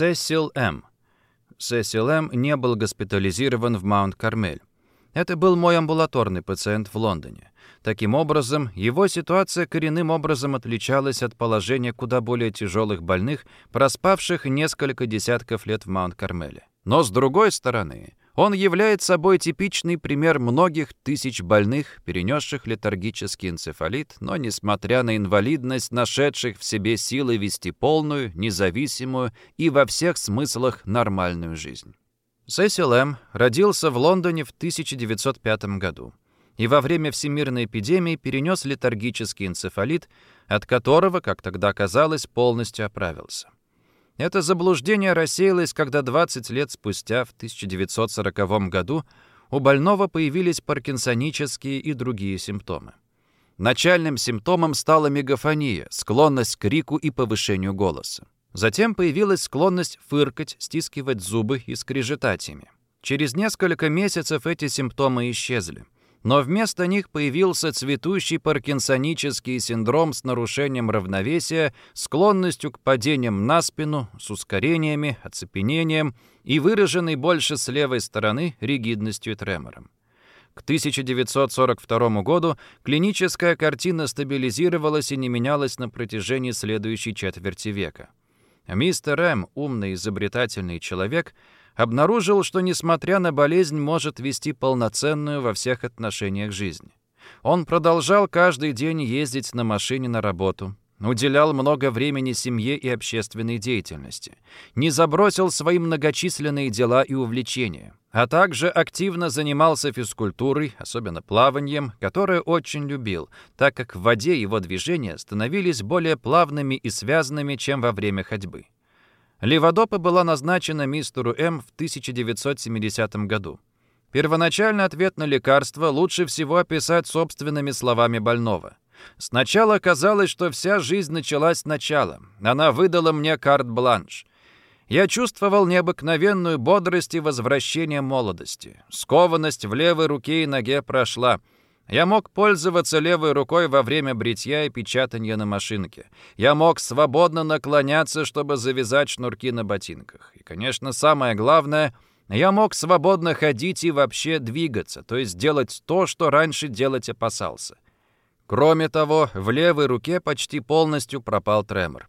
Сесил М. Сесил М. не был госпитализирован в Маунт-Кармель. Это был мой амбулаторный пациент в Лондоне. Таким образом, его ситуация коренным образом отличалась от положения куда более тяжелых больных, проспавших несколько десятков лет в Маунт-Кармеле. Но с другой стороны, он является собой типичный пример многих тысяч больных, перенесших летаргический энцефалит, но, несмотря на инвалидность, нашедших в себе силы вести полную, независимую и во всех смыслах нормальную жизнь. Сесил М. родился в Лондоне в 1905 году и во время всемирной эпидемии перенес летаргический энцефалит, от которого, как тогда казалось, полностью оправился. Это заблуждение рассеялось, когда 20 лет спустя, в 1940 году, у больного появились паркинсонические и другие симптомы. Начальным симптомом стала мегафония, склонность к крику и повышению голоса. Затем появилась склонность фыркать, стискивать зубы и скрежетать ими. Через несколько месяцев эти симптомы исчезли но вместо них появился цветущий паркинсонический синдром с нарушением равновесия, склонностью к падениям на спину, с ускорениями, оцепенением и выраженной больше с левой стороны ригидностью и тремором. К 1942 году клиническая картина стабилизировалась и не менялась на протяжении следующей четверти века. Мистер М, умный изобретательный человек, обнаружил, что, несмотря на болезнь, может вести полноценную во всех отношениях жизнь. Он продолжал каждый день ездить на машине на работу, уделял много времени семье и общественной деятельности, не забросил свои многочисленные дела и увлечения, а также активно занимался физкультурой, особенно плаванием, которое очень любил, так как в воде его движения становились более плавными и связанными, чем во время ходьбы. Леводопа была назначена мистеру М в 1970 году. Первоначальный ответ на лекарство лучше всего описать собственными словами больного. Сначала казалось, что вся жизнь началась сначала. Она выдала мне карт-бланш. Я чувствовал необыкновенную бодрость и возвращение молодости. Скованность в левой руке и ноге прошла — я мог пользоваться левой рукой во время бритья и печатания на машинке. Я мог свободно наклоняться, чтобы завязать шнурки на ботинках. И, конечно, самое главное, я мог свободно ходить и вообще двигаться, то есть делать то, что раньше делать опасался. Кроме того, в левой руке почти полностью пропал тремор.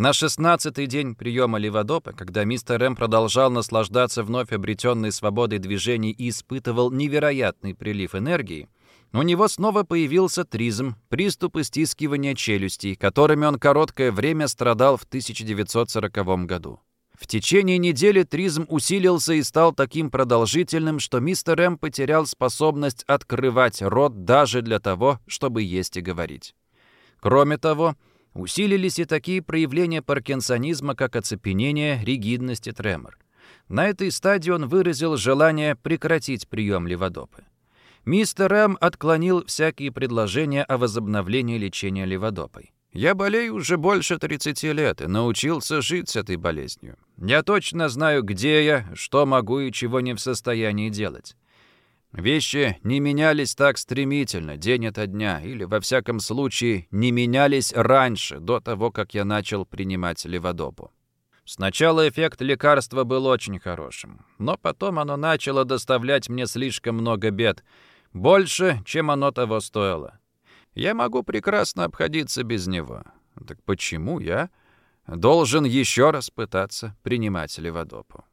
На шестнадцатый день приема леводопа, когда мистер М продолжал наслаждаться вновь обретенной свободой движений и испытывал невероятный прилив энергии, у него снова появился тризм, приступы стискивания челюстей, которыми он короткое время страдал в 1940 году. В течение недели тризм усилился и стал таким продолжительным, что мистер М потерял способность открывать рот даже для того, чтобы есть и говорить. Кроме того, усилились и такие проявления паркинсонизма, как оцепенение, ригидность и тремор. На этой стадии он выразил желание прекратить прием леводопы мистер М. отклонил всякие предложения о возобновлении лечения леводопой. «Я болею уже больше 30 лет и научился жить с этой болезнью. Я точно знаю, где я, что могу и чего не в состоянии делать. Вещи не менялись так стремительно, день ото дня, или, во всяком случае, не менялись раньше, до того, как я начал принимать леводопу. Сначала эффект лекарства был очень хорошим, но потом оно начало доставлять мне слишком много бед — больше, чем оно того стоило. Я могу прекрасно обходиться без него. Так почему я должен еще раз пытаться принимать леводопу?